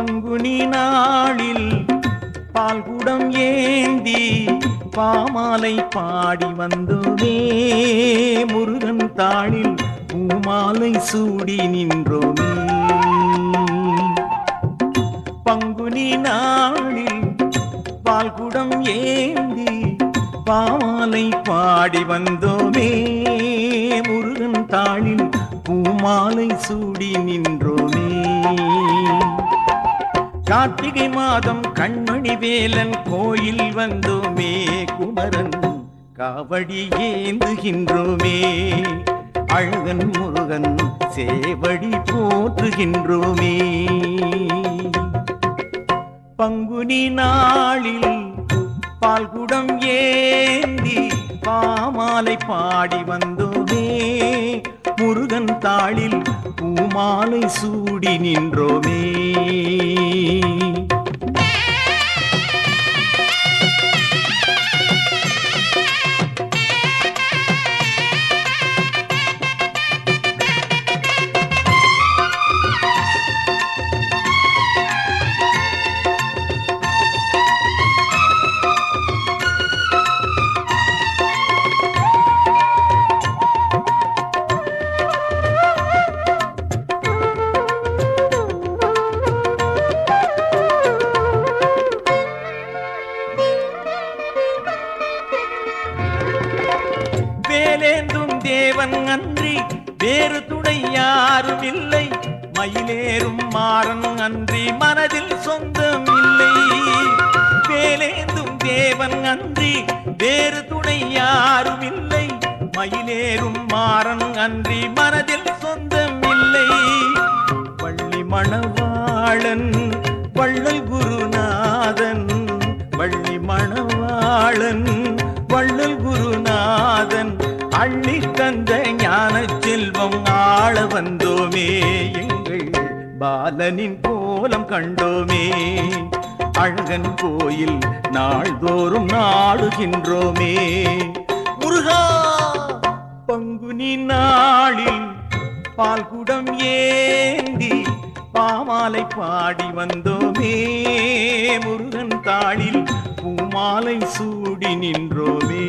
பங்குனி நாளில் பால்குடம் ஏந்தி பாமாலை பாடி வந்தோமே முருகன் தாளில் பூமாலை சூடி நின்றோமே பங்குனி நாளில் பால்குடம் ஏந்தி பாமாலை பாடி வந்தோமே முருகன் தாளில் பூமாலை சூடி நின்றோமே கார்த்திகை மாதம் கண்மணி வேலன் கோயில் வந்தோமே குமரன் காவடி ஏந்துகின்றோமே. அழகன் முருகன் சேவடி போற்றுகின்றோமே. பங்குனி நாளில் பால்குடம் ஏந்தி பாமாலை பாடி வந்தோமே. முருகன் தாளில் பூமாலை சூடி நின்றோமே. தேவன் அன்றி வேறு துணை யாரும் இல்லை. மயிலேறும் மாறன் அன்றி மனதில் சொந்தம் இல்லை. வேலேந்தும் தேவன் அன்றி வேறு துணை யாரும் இல்லை. மயிலேறும் மாறன் அன்றி மனதில் சொந்தம் இல்லை. வள்ளி மணவாளன் வள்ளல் குருநாதன். வள்ளி மணவாளன் வள்ளல் குருநாதன். அள்ளி தந்த ஞான செல்வம் ஆள வந்தோமே. எங்கள் பாலனின் கோலம் கண்டோமே. அழகன் கோயில் நாள்தோறும் நாடுகின்றோமே முருகா பங்குனி நாளில் பால்குடம் ஏந்தி பாமாலை பாடி வந்தோமே. முருகன் தாளில் பூமாலை சூடி நின்றோமே.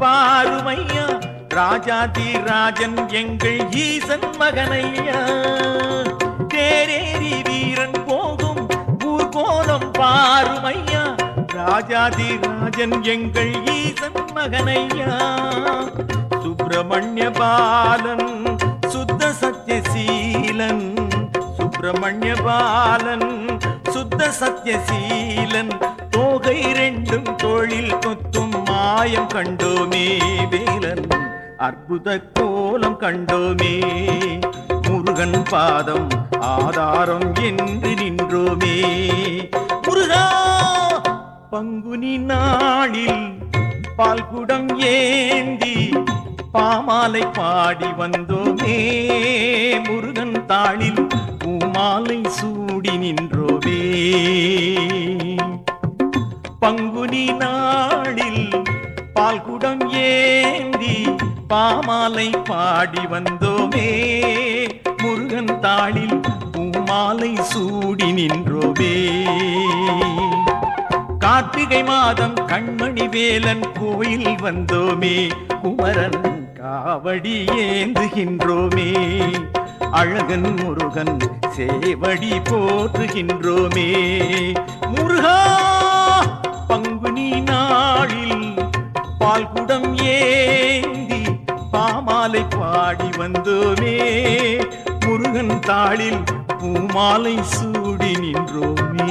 பாருமையா? ராஜாதி ராஜன் எங்கள் ஈசன் மகனையா? தேரேறி வீரன் போகும் ஊர்கோலம் பாருமையா? ராஜாதி ராஜன் எங்கள் ஈசன் மகனையா? சுப்பிரமணிய பாலன் சுத்த சத்தியசீலன் சுப்பிரமணிய பாலன் சுத்த சத்தியசீலன் தோகை ரெண்டும் தொழில் கொத்தும் மாயம் கண்டோமே வேலன். அற்புத கோலம் கண்டோமே முருகன் பாதம் ஆதாரம் என்று நின்றோமே. முருகா பங்குனி நாளில் பால்குடம் ஏந்தி பாமாலை பாடி வந்தோமே. முருகன் தாளில் பூமாலை சூடி நின்றோமே. பங்குனி நாளில் பால்குடம் ஏந்தி பாமாலை பாடி வந்தோமே. முருகன் தாளில் பூமாலை சூடி நின்றோமே. கார்த்திகை மாதம் கண்மணி வேலன் கோயில் வந்தோமே. குமரன் காவடி ஏந்துகின்றோமே. அழகன் முருகன் சேவடி போற்றுகின்றோமே. முருகா பால்குடம் ஏந்தி பாமாலை பாடி வந்தோமே. முருகன் தாளில் பூமாலை சூடி நின்றோமே.